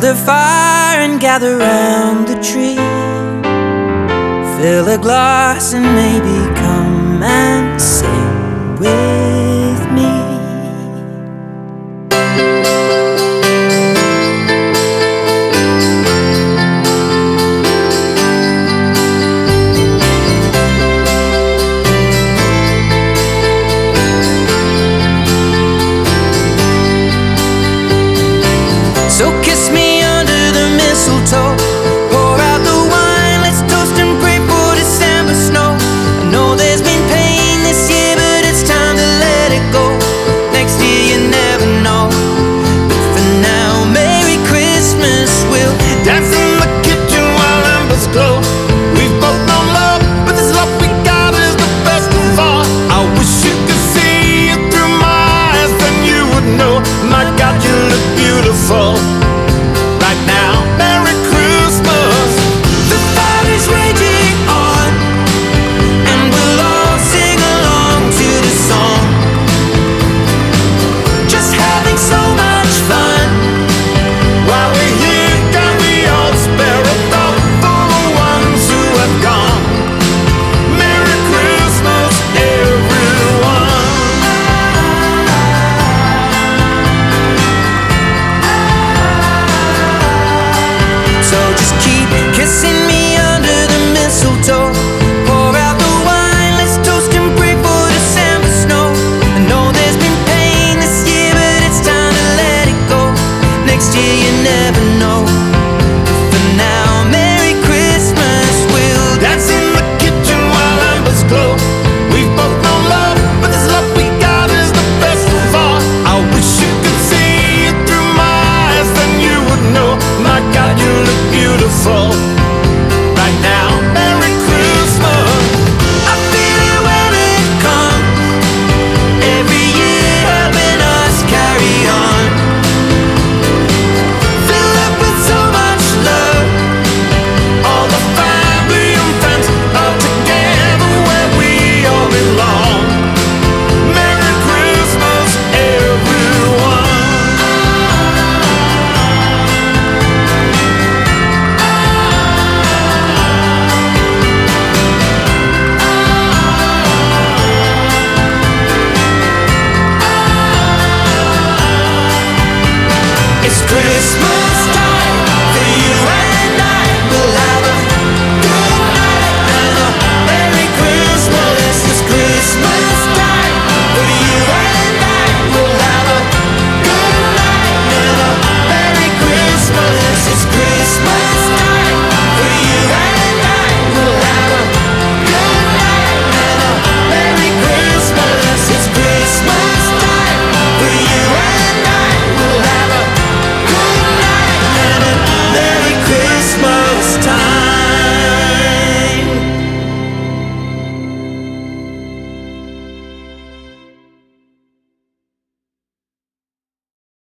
Build a fire and gather round the tree. Fill a glass and maybe come and sing with. next to you Christmas.